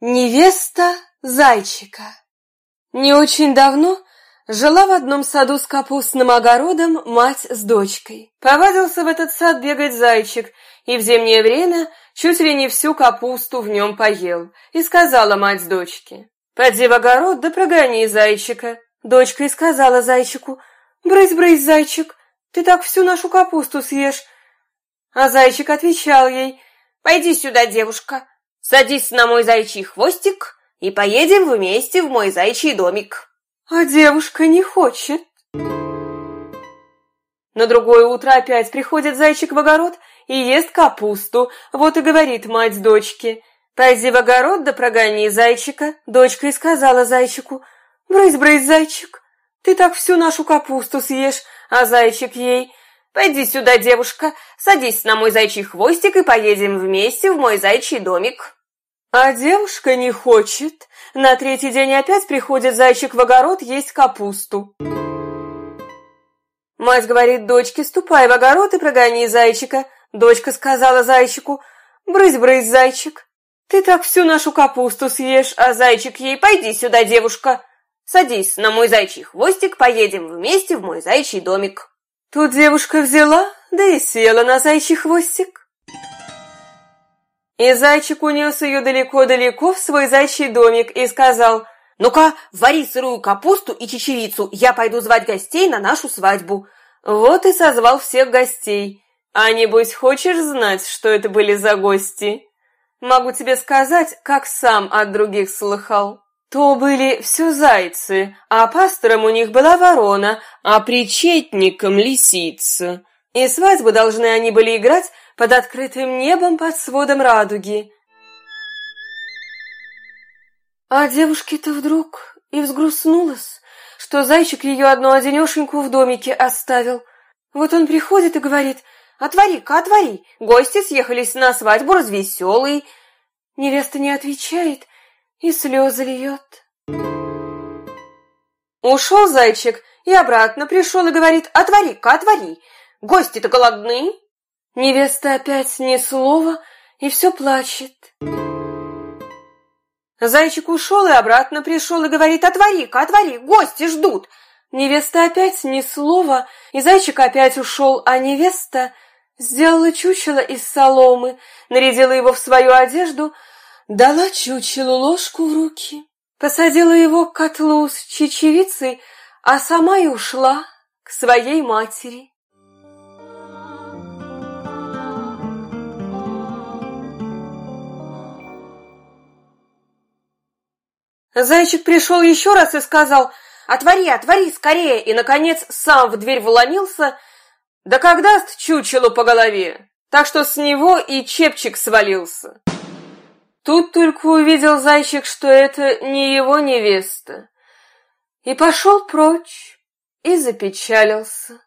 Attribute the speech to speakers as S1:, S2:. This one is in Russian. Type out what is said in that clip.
S1: Невеста зайчика Не очень давно жила в одном саду с капустным огородом мать с дочкой. Повадился в этот сад бегать зайчик, и в зимнее время чуть ли не всю капусту в нем поел. И сказала мать дочке, «Поди в огород да прогони зайчика». Дочка и сказала зайчику, «Брысь-брысь, зайчик, ты так всю нашу капусту съешь». А зайчик отвечал ей, «Пойди сюда, девушка, Садись на мой зайчий хвостик и поедем вместе в мой зайчий домик. А девушка не хочет. На другое утро опять приходит зайчик в огород и ест капусту. Вот и говорит мать дочке. Пойди в огород да прогони зайчика. Дочка и сказала зайчику. Брысь-брысь, зайчик, ты так всю нашу капусту съешь. А зайчик ей. Пойди сюда, девушка, садись на мой зайчий хвостик и поедем вместе в мой зайчий домик. А девушка не хочет. На третий день опять приходит зайчик в огород есть капусту. Мать говорит дочке, ступай в огород и прогони зайчика. Дочка сказала зайчику, брысь-брысь, зайчик, ты так всю нашу капусту съешь, а зайчик ей, пойди сюда, девушка. Садись на мой зайчий хвостик, поедем вместе в мой зайчий домик. Тут девушка взяла, да и села на зайчий хвостик. И зайчик унес ее далеко-далеко в свой зайчий домик и сказал, «Ну-ка, вари сырую капусту и чечевицу, я пойду звать гостей на нашу свадьбу». Вот и созвал всех гостей. А небось, хочешь знать, что это были за гости? Могу тебе сказать, как сам от других слыхал. То были все зайцы, а пастором у них была ворона, а причетником лисица. И свадьбу должны они были играть под открытым небом под сводом радуги. А девушке-то вдруг и взгрустнулась, что зайчик ее одну одинешеньку в домике оставил. Вот он приходит и говорит, «Отвори-ка, отвори, гости съехались на свадьбу развеселые». Невеста не отвечает и слезы льет. Ушел зайчик и обратно пришел и говорит, «Отвори-ка, отвори, гости-то голодны». Невеста опять ни слова и все плачет. Зайчик ушел и обратно пришел и говорит, отвори-ка, отвори, гости ждут. Невеста опять ни слова, и зайчик опять ушел, а невеста сделала чучело из соломы, нарядила его в свою одежду, дала чучелу ложку в руки, посадила его к котлу с чечевицей, а сама и ушла к своей матери. Зайчик пришел еще раз и сказал «Отвори, отвори, скорее!» И, наконец, сам в дверь вломился, да как даст чучелу по голове, так что с него и чепчик свалился. Тут только увидел зайчик, что это не его невеста, и пошел прочь, и запечалился.